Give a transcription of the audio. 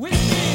with me.